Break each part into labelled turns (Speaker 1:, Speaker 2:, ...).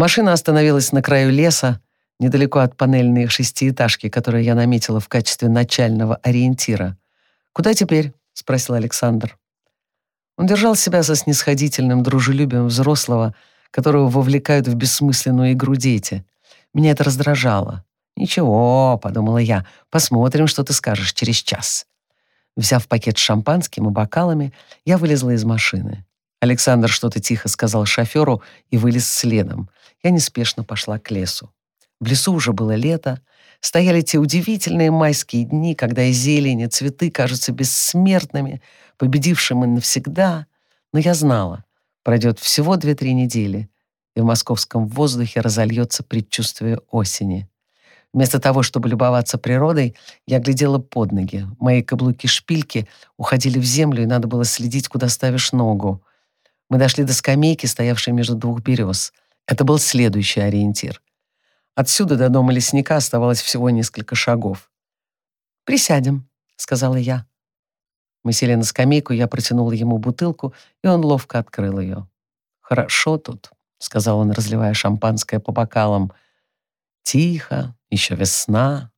Speaker 1: Машина остановилась на краю леса, недалеко от панельной шестиэтажки, которую я наметила в качестве начального ориентира. «Куда теперь?» — спросил Александр. Он держал себя со снисходительным дружелюбием взрослого, которого вовлекают в бессмысленную игру дети. Меня это раздражало. «Ничего», — подумала я, — «посмотрим, что ты скажешь через час». Взяв пакет с шампанским и бокалами, я вылезла из машины. Александр что-то тихо сказал шоферу и вылез следом. Я неспешно пошла к лесу. В лесу уже было лето. Стояли те удивительные майские дни, когда зелень и цветы кажутся бессмертными, победившими навсегда. Но я знала, пройдет всего две-три недели, и в московском воздухе разольется предчувствие осени. Вместо того, чтобы любоваться природой, я глядела под ноги. Мои каблуки-шпильки уходили в землю, и надо было следить, куда ставишь ногу. Мы дошли до скамейки, стоявшей между двух берез. Это был следующий ориентир. Отсюда до дома лесника оставалось всего несколько шагов. «Присядем», — сказала я. Мы сели на скамейку, я протянула ему бутылку, и он ловко открыл ее. «Хорошо тут», — сказал он, разливая шампанское по бокалам. «Тихо, еще весна,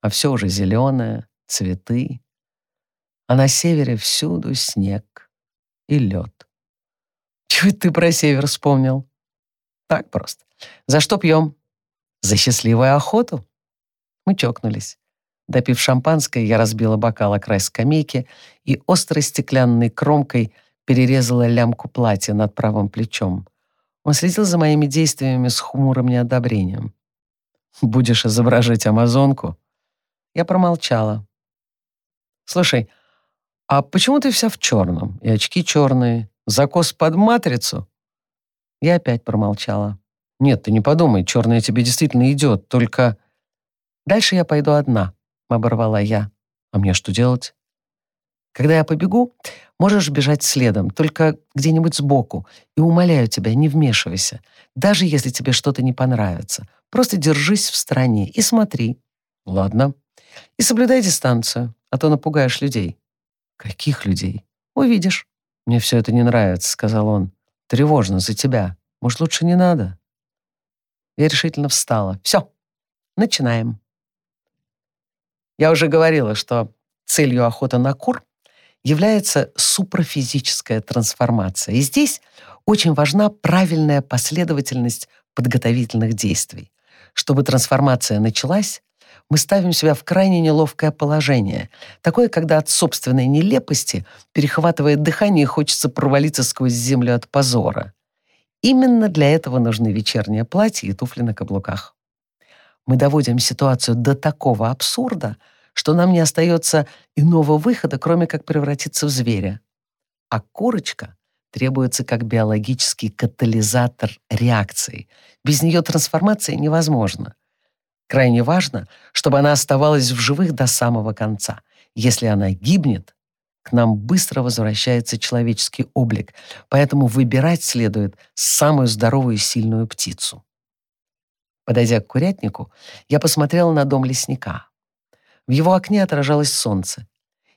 Speaker 1: а все уже зеленое, цветы. А на севере всюду снег и лед. Чего ты про север вспомнил? Так просто. За что пьем? За счастливую охоту. Мы чокнулись. Допив шампанское, я разбила бокал о край скамейки и острой стеклянной кромкой перерезала лямку платья над правым плечом. Он следил за моими действиями с хмурым неодобрением. Будешь изображать амазонку?» Я промолчала. «Слушай, а почему ты вся в черном? И очки черные, закос под матрицу?» Я опять промолчала. «Нет, ты не подумай, черное тебе действительно идет, только...» «Дальше я пойду одна», — оборвала я. «А мне что делать?» «Когда я побегу, можешь бежать следом, только где-нибудь сбоку, и умоляю тебя, не вмешивайся, даже если тебе что-то не понравится. Просто держись в стороне и смотри. Ладно. И соблюдай дистанцию, а то напугаешь людей. Каких людей? Увидишь. Мне все это не нравится, сказал он. Тревожно за тебя. Может, лучше не надо? Я решительно встала. Все, начинаем. Я уже говорила, что целью охоты на кур является суpraфизическая трансформация. И здесь очень важна правильная последовательность подготовительных действий. Чтобы трансформация началась, мы ставим себя в крайне неловкое положение. Такое, когда от собственной нелепости перехватывает дыхание и хочется провалиться сквозь землю от позора. Именно для этого нужны вечернее платье и туфли на каблуках. Мы доводим ситуацию до такого абсурда, что нам не остается иного выхода, кроме как превратиться в зверя. А курочка требуется как биологический катализатор реакции. Без нее трансформация невозможна. Крайне важно, чтобы она оставалась в живых до самого конца. Если она гибнет, к нам быстро возвращается человеческий облик, поэтому выбирать следует самую здоровую и сильную птицу. Подойдя к курятнику, я посмотрела на дом лесника. В его окне отражалось солнце,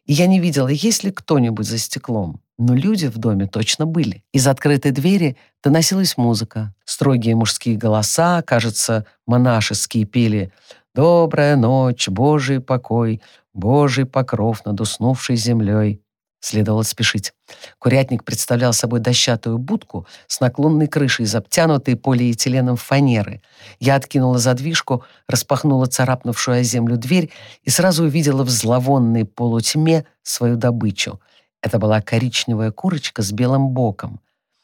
Speaker 1: и я не видела, есть ли кто-нибудь за стеклом но люди в доме точно были. Из открытой двери доносилась музыка. Строгие мужские голоса, кажется, монашеские пели «Добрая ночь, Божий покой, Божий покров над уснувшей землей». Следовало спешить. Курятник представлял собой дощатую будку с наклонной крышей, обтянутой полиэтиленом фанеры. Я откинула задвижку, распахнула царапнувшую о землю дверь и сразу увидела в зловонной полутьме свою добычу — это была коричневая курочка с белым боком.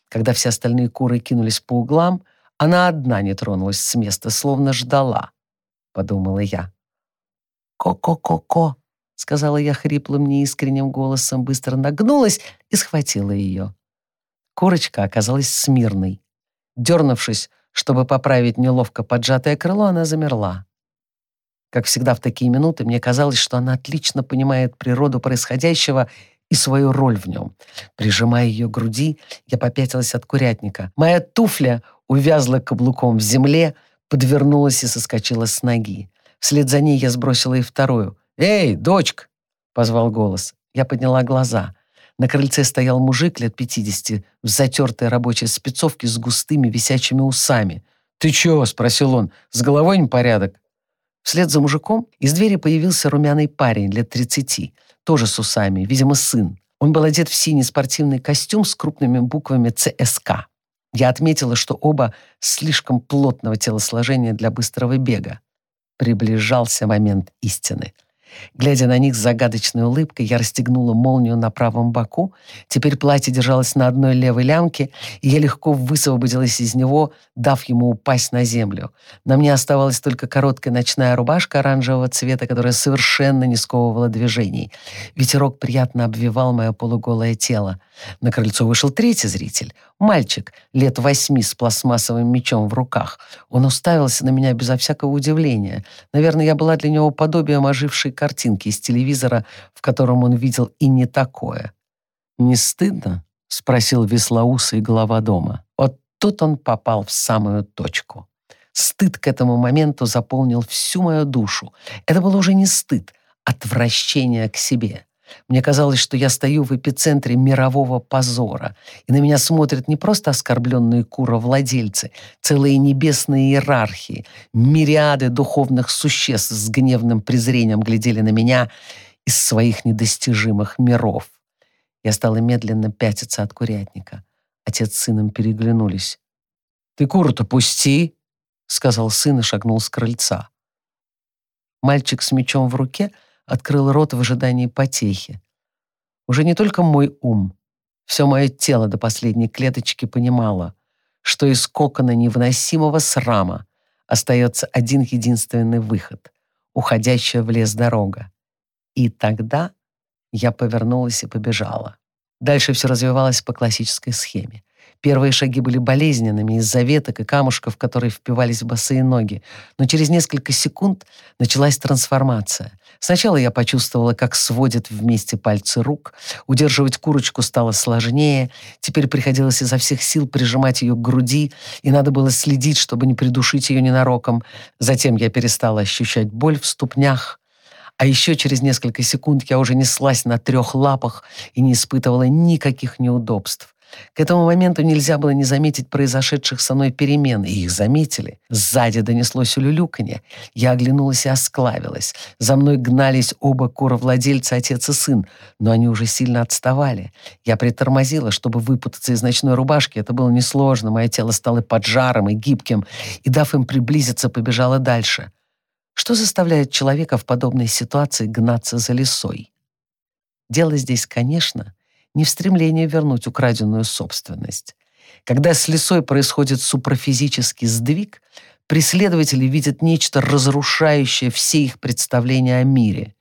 Speaker 1: Когда все остальные куры кинулись по углам, она одна не тронулась с места, словно ждала, — подумала я. «Ко-ко-ко-ко», — сказала я хриплым, неискренним голосом, быстро нагнулась и схватила ее. Курочка оказалась смирной. Дернувшись, чтобы поправить неловко поджатое крыло, она замерла. Как всегда в такие минуты, мне казалось, что она отлично понимает природу происходящего и свою роль в нем. Прижимая ее к груди, я попятилась от курятника. Моя туфля увязла каблуком в земле, подвернулась и соскочила с ноги. Вслед за ней я сбросила и вторую. «Эй, дочка!» — позвал голос. Я подняла глаза. На крыльце стоял мужик лет пятидесяти в затертой рабочей спецовке с густыми висячими усами. «Ты чего?» — спросил он. «С головой непорядок?» Вслед за мужиком из двери появился румяный парень лет тридцати, тоже с усами, видимо, сын. Он был одет в синий спортивный костюм с крупными буквами «ЦСК». Я отметила, что оба слишком плотного телосложения для быстрого бега. Приближался момент истины. Глядя на них с загадочной улыбкой, я расстегнула молнию на правом боку. Теперь платье держалось на одной левой лямке, и я легко высвободилась из него, дав ему упасть на землю. На мне оставалась только короткая ночная рубашка оранжевого цвета, которая совершенно не сковывала движений. Ветерок приятно обвивал мое полуголое тело. На крыльцо вышел третий зритель. Мальчик, лет восьми, с пластмассовым мечом в руках. Он уставился на меня безо всякого удивления. Наверное, я была для него подобием ожившей картинки из телевизора, в котором он видел и не такое. «Не стыдно?» — спросил веслоусый глава дома. Вот тут он попал в самую точку. Стыд к этому моменту заполнил всю мою душу. Это был уже не стыд, отвращение к себе. Мне казалось, что я стою в эпицентре мирового позора, и на меня смотрят не просто оскорбленные куровладельцы, целые небесные иерархии, мириады духовных существ с гневным презрением глядели на меня из своих недостижимых миров. Я стала медленно пятиться от курятника. Отец с сыном переглянулись. «Ты куру-то пусти!» — сказал сын и шагнул с крыльца. Мальчик с мечом в руке — открыл рот в ожидании потехи. Уже не только мой ум, все мое тело до последней клеточки понимало, что из кокона невыносимого срама остается один единственный выход — уходящая в лес дорога. И тогда я повернулась и побежала. Дальше все развивалось по классической схеме. Первые шаги были болезненными из-за веток и камушков, которые впивались в босые ноги. Но через несколько секунд началась трансформация. Сначала я почувствовала, как сводят вместе пальцы рук. Удерживать курочку стало сложнее. Теперь приходилось изо всех сил прижимать ее к груди, и надо было следить, чтобы не придушить ее ненароком. Затем я перестала ощущать боль в ступнях. А еще через несколько секунд я уже неслась на трех лапах и не испытывала никаких неудобств. К этому моменту нельзя было не заметить произошедших со мной перемен, и их заметили. Сзади донеслось улюлюканье. Я оглянулась и осклавилась. За мной гнались оба куровладельца, отец и сын, но они уже сильно отставали. Я притормозила, чтобы выпутаться из ночной рубашки. Это было несложно, мое тело стало поджаром и гибким, и, дав им приблизиться, побежала дальше. Что заставляет человека в подобной ситуации гнаться за лесой? Дело здесь, конечно, не в стремлении вернуть украденную собственность. Когда с лесой происходит супрофизический сдвиг, преследователи видят нечто разрушающее все их представления о мире.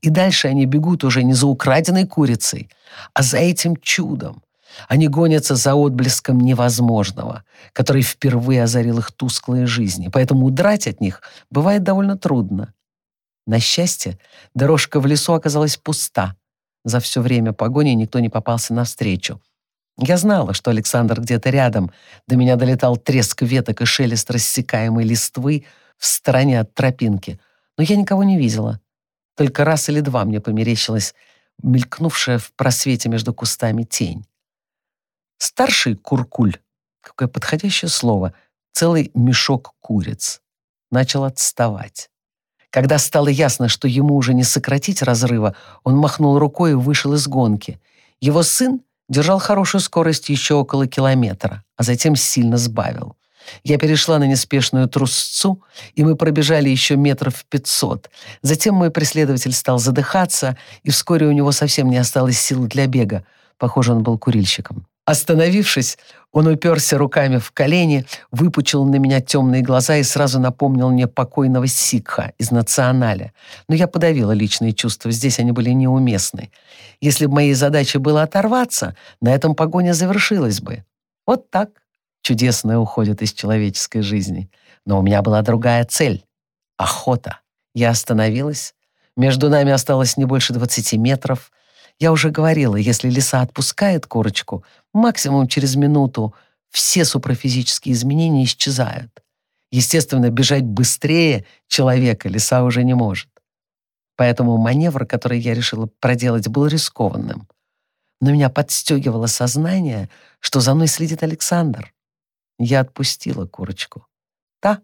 Speaker 1: И дальше они бегут уже не за украденной курицей, а за этим чудом. Они гонятся за отблеском невозможного, который впервые озарил их тусклые жизни, поэтому удрать от них бывает довольно трудно. На счастье, дорожка в лесу оказалась пуста — за все время погони никто не попался навстречу. Я знала, что Александр где-то рядом. До меня долетал треск веток и шелест рассекаемой листвы в стороне от тропинки. Но я никого не видела. Только раз или два мне померещилась мелькнувшая в просвете между кустами тень. Старший куркуль, какое подходящее слово, целый мешок куриц, начал отставать. Когда стало ясно, что ему уже не сократить разрыва, он махнул рукой и вышел из гонки. Его сын держал хорошую скорость еще около километра, а затем сильно сбавил. Я перешла на неспешную трусцу, и мы пробежали еще метров пятьсот. Затем мой преследователь стал задыхаться, и вскоре у него совсем не осталось сил для бега. Похоже, он был курильщиком. Остановившись, он уперся руками в колени, выпучил на меня темные глаза и сразу напомнил мне покойного Сикха из «Националя». Но я подавила личные чувства, здесь они были неуместны. Если бы моей задачей было оторваться, на этом погоня завершилась бы. Вот так чудесное уходит из человеческой жизни. Но у меня была другая цель — охота. Я остановилась. Между нами осталось не больше 20 метров. Я уже говорила, если лиса отпускает курочку, максимум через минуту все супрофизические изменения исчезают. Естественно, бежать быстрее человека лиса уже не может. Поэтому маневр, который я решила проделать, был рискованным. Но меня подстегивало сознание, что за мной следит Александр. Я отпустила курочку. Та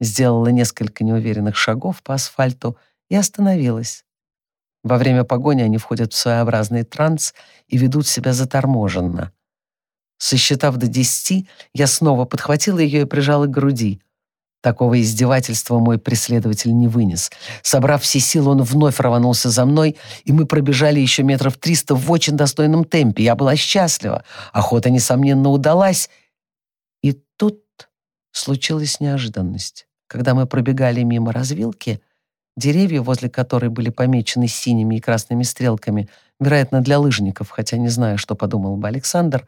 Speaker 1: сделала несколько неуверенных шагов по асфальту и остановилась. Во время погони они входят в своеобразный транс и ведут себя заторможенно. Сосчитав до десяти, я снова подхватила ее и прижала к груди. Такого издевательства мой преследователь не вынес. Собрав все силы, он вновь рванулся за мной, и мы пробежали еще метров триста в очень достойном темпе. Я была счастлива. Охота, несомненно, удалась. И тут случилась неожиданность. Когда мы пробегали мимо развилки, деревья, возле которой были помечены синими и красными стрелками, вероятно, для лыжников, хотя не знаю, что подумал бы Александр,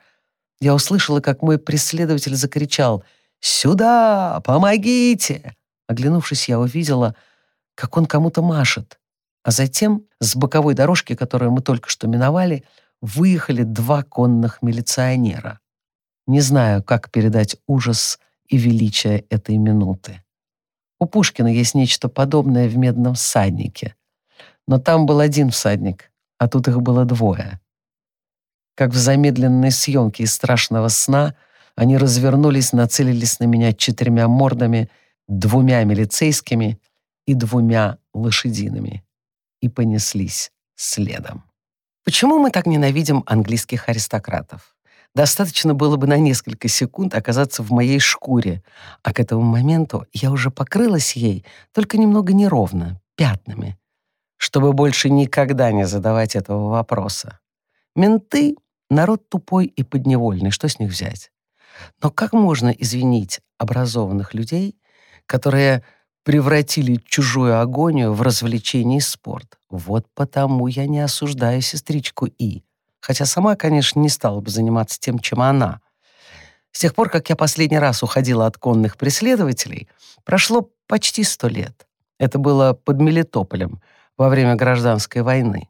Speaker 1: я услышала, как мой преследователь закричал «Сюда! Помогите!» Оглянувшись, я увидела, как он кому-то машет. А затем с боковой дорожки, которую мы только что миновали, выехали два конных милиционера. Не знаю, как передать ужас и величие этой минуты. У Пушкина есть нечто подобное в «Медном всаднике». Но там был один всадник, а тут их было двое. Как в замедленной съемке из страшного сна они развернулись, нацелились на меня четырьмя мордами, двумя милицейскими и двумя лошадиными и понеслись следом. Почему мы так ненавидим английских аристократов? Достаточно было бы на несколько секунд оказаться в моей шкуре, а к этому моменту я уже покрылась ей, только немного неровно, пятнами, чтобы больше никогда не задавать этого вопроса. Менты — народ тупой и подневольный, что с них взять? Но как можно извинить образованных людей, которые превратили чужую агонию в развлечение и спорт? Вот потому я не осуждаю сестричку И хотя сама, конечно, не стала бы заниматься тем, чем она. С тех пор, как я последний раз уходила от конных преследователей, прошло почти сто лет. Это было под Мелитополем во время гражданской войны.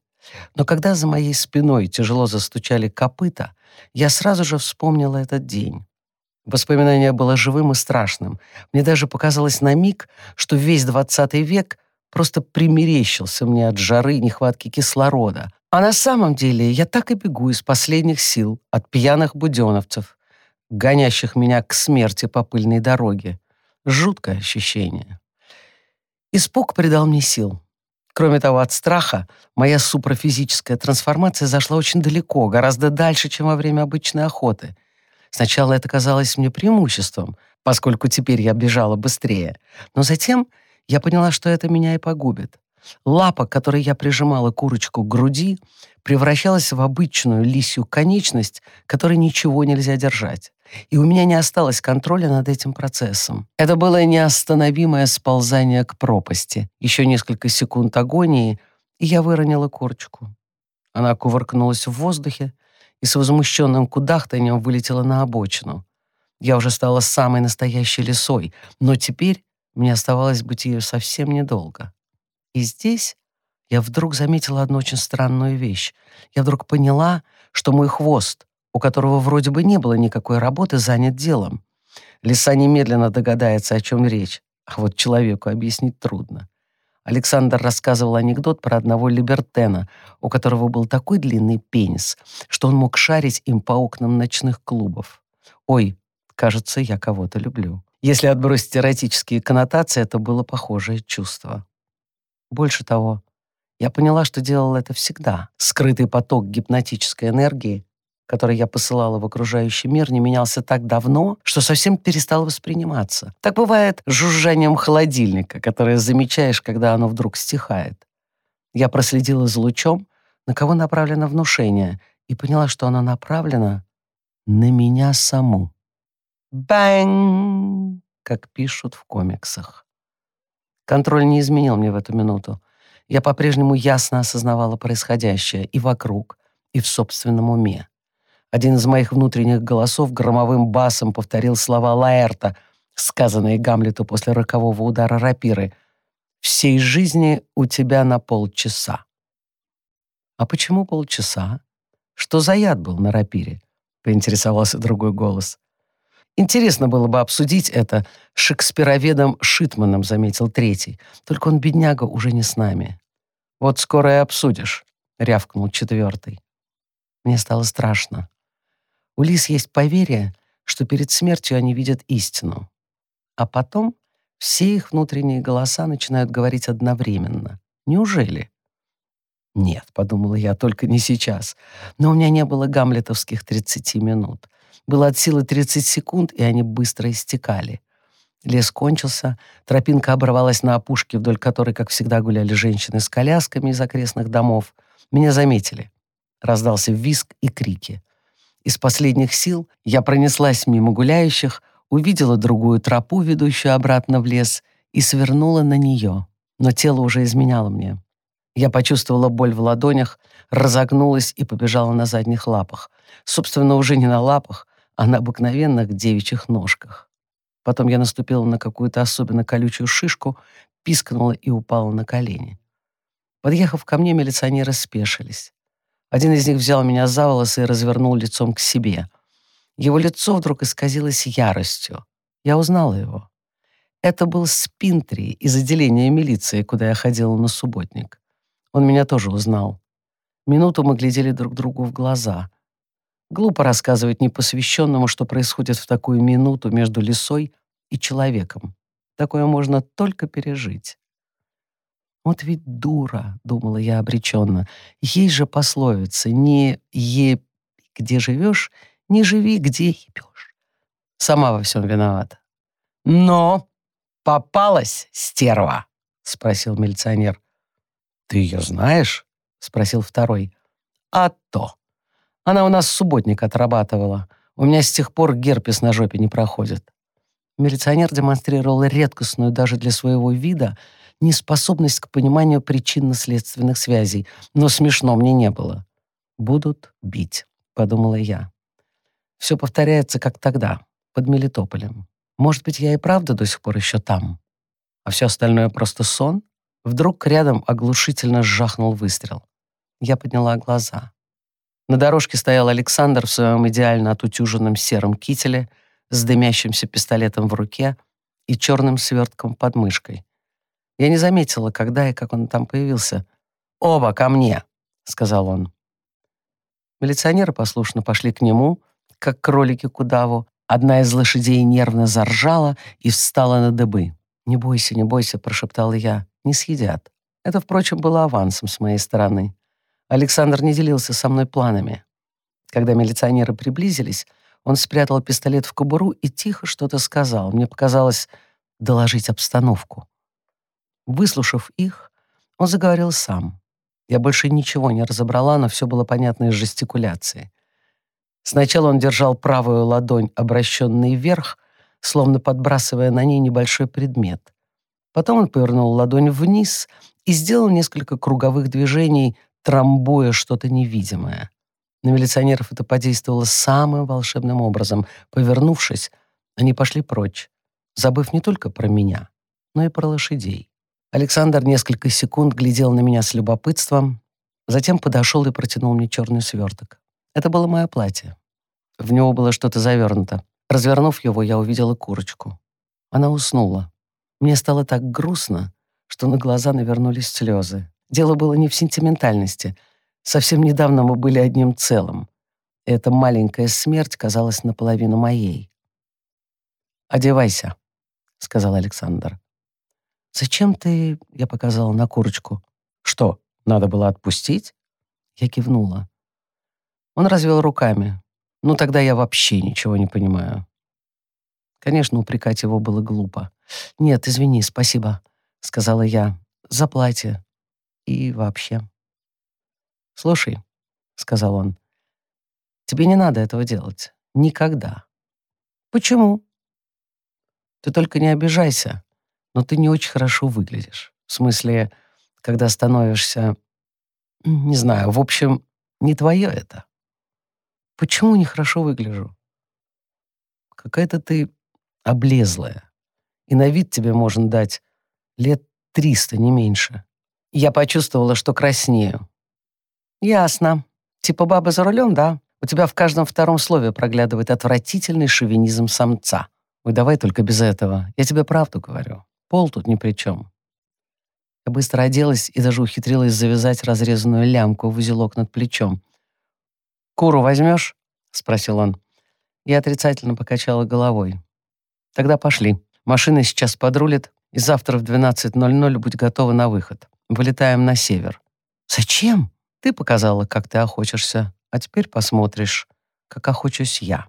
Speaker 1: Но когда за моей спиной тяжело застучали копыта, я сразу же вспомнила этот день. Воспоминание было живым и страшным. Мне даже показалось на миг, что весь двадцатый век просто примерещился мне от жары и нехватки кислорода, а на самом деле я так и бегу из последних сил от пьяных буденовцев, гонящих меня к смерти по пыльной дороге. Жуткое ощущение. Испуг придал мне сил. Кроме того, от страха моя супрофизическая трансформация зашла очень далеко, гораздо дальше, чем во время обычной охоты. Сначала это казалось мне преимуществом, поскольку теперь я бежала быстрее. Но затем я поняла, что это меня и погубит. Лапа, которой я прижимала курочку к груди, превращалась в обычную лисью конечность, которой ничего нельзя держать. И у меня не осталось контроля над этим процессом. Это было неостановимое сползание к пропасти. Еще несколько секунд агонии, и я выронила курочку. Она кувыркнулась в воздухе и с возмущенным кудахтанием вылетела на обочину. Я уже стала самой настоящей лисой, но теперь мне оставалось быть ее совсем недолго. И здесь я вдруг заметила одну очень странную вещь. Я вдруг поняла, что мой хвост, у которого вроде бы не было никакой работы, занят делом. Лиса немедленно догадается, о чем речь, а вот человеку объяснить трудно. Александр рассказывал анекдот про одного либертена, у которого был такой длинный пенис, что он мог шарить им по окнам ночных клубов. Ой, кажется, я кого-то люблю. Если отбросить эротические коннотации, это было похожее чувство. Больше того, я поняла, что делала это всегда. Скрытый поток гипнотической энергии, который я посылала в окружающий мир, не менялся так давно, что совсем перестал восприниматься. Так бывает с жужжанием холодильника, которое замечаешь, когда оно вдруг стихает. Я проследила за лучом, на кого направлено внушение, и поняла, что оно направлено на меня саму. Бang! Как пишут в комиксах. Контроль не изменил мне в эту минуту. Я по-прежнему ясно осознавала происходящее и вокруг, и в собственном уме. Один из моих внутренних голосов громовым басом повторил слова Лаэрта, сказанные Гамлету после рокового удара рапиры. «Всей жизни у тебя на полчаса». «А почему полчаса? Что за яд был на рапире?» — поинтересовался другой голос. Интересно было бы обсудить это шекспироведом Шитманом, заметил третий. Только он, бедняга, уже не с нами. Вот скоро и обсудишь, рявкнул четвертый. Мне стало страшно. У лис есть поверье, что перед смертью они видят истину. а потом все их внутренние голоса начинают говорить одновременно. Неужели? Нет, подумала я, только не сейчас. Но у меня не было гамлетовских 30 минут. Было от силы 30 секунд, и они быстро истекали. Лес кончился, тропинка оборвалась на опушке, вдоль которой, как всегда, гуляли женщины с колясками из окрестных домов. Меня заметили. Раздался визг и крики. Из последних сил я пронеслась мимо гуляющих, увидела другую тропу, ведущую обратно в лес, и свернула на нее. Но тело уже изменяло мне. Я почувствовала боль в ладонях, разогнулась и побежала на задних лапах. Собственно, уже не на лапах, а на обыкновенных девичьих ножках. Потом я наступила на какую-то особенно колючую шишку, пискнула и упала на колени. Подъехав ко мне, милиционеры спешились. Один из них взял меня за волосы и развернул лицом к себе. Его лицо вдруг исказилось яростью. Я узнала его. Это был Спинтри из отделения милиции, куда я ходила на субботник. Он меня тоже узнал. Минуту мы глядели друг другу в глаза. Глупо рассказывать непосвященному, что происходит в такую минуту между лисой и человеком. Такое можно только пережить. «Вот ведь дура», — думала я обреченно. «Есть же пословица, не е где живешь, не живи, где ебешь». Сама во всем виновата. «Но попалась стерва», — спросил милиционер. «Ты ее знаешь?» — спросил второй. «А то. Она у нас субботник отрабатывала. У меня с тех пор герпес на жопе не проходит». Милиционер демонстрировал редкостную даже для своего вида неспособность к пониманию причинно-следственных связей, но смешно мне не было. «Будут бить», — подумала я. Все повторяется, как тогда, под Мелитополем. Может быть, я и правда до сих пор еще там, а все остальное просто сон? Вдруг рядом оглушительно сжахнул выстрел. Я подняла глаза. На дорожке стоял Александр в своем идеально отутюженном сером кителе с дымящимся пистолетом в руке и черным свертком под мышкой. Я не заметила, когда и как он там появился. «Оба ко мне!» — сказал он. Милиционеры послушно пошли к нему, как кролики к удаву. Одна из лошадей нервно заржала и встала на дыбы. «Не бойся, не бойся», — прошептал я не съедят. Это, впрочем, было авансом с моей стороны. Александр не делился со мной планами. Когда милиционеры приблизились, он спрятал пистолет в кобуру и тихо что-то сказал. Мне показалось доложить обстановку. Выслушав их, он заговорил сам. Я больше ничего не разобрала, но все было понятно из жестикуляции. Сначала он держал правую ладонь, обращенной вверх, словно подбрасывая на ней небольшой предмет. Потом он повернул ладонь вниз и сделал несколько круговых движений, трамбуя что-то невидимое. На милиционеров это подействовало самым волшебным образом. Повернувшись, они пошли прочь, забыв не только про меня, но и про лошадей. Александр несколько секунд глядел на меня с любопытством, затем подошел и протянул мне черный сверток. Это было мое платье. В него было что-то завернуто. Развернув его, я увидела курочку. Она уснула. Мне стало так грустно, что на глаза навернулись слезы. Дело было не в сентиментальности. Совсем недавно мы были одним целым. И эта маленькая смерть казалась наполовину моей. «Одевайся», — сказал Александр. «Зачем ты...» — я показала на курочку. «Что, надо было отпустить?» Я кивнула. Он развел руками. «Ну, тогда я вообще ничего не понимаю». Конечно, упрекать его было глупо. «Нет, извини, спасибо», — сказала я, — «за платье и вообще». «Слушай», — сказал он, — «тебе не надо этого делать. Никогда». «Почему?» «Ты только не обижайся, но ты не очень хорошо выглядишь. В смысле, когда становишься... Не знаю, в общем, не твое это». «Почему нехорошо выгляжу?» «Какая-то ты облезлая. И на вид тебе можно дать лет триста, не меньше. Я почувствовала, что краснею. Ясно. Типа баба за рулем, да? У тебя в каждом втором слове проглядывает отвратительный шовинизм самца. Ой, давай только без этого. Я тебе правду говорю. Пол тут ни при чем. Я быстро оделась и даже ухитрилась завязать разрезанную лямку в узелок над плечом. «Куру возьмешь?» — спросил он. Я отрицательно покачала головой. Тогда пошли. Машина сейчас подрулит, и завтра в 12.00 будь готова на выход. Вылетаем на север». «Зачем?» «Ты показала, как ты охочешься, а теперь посмотришь, как охочусь я».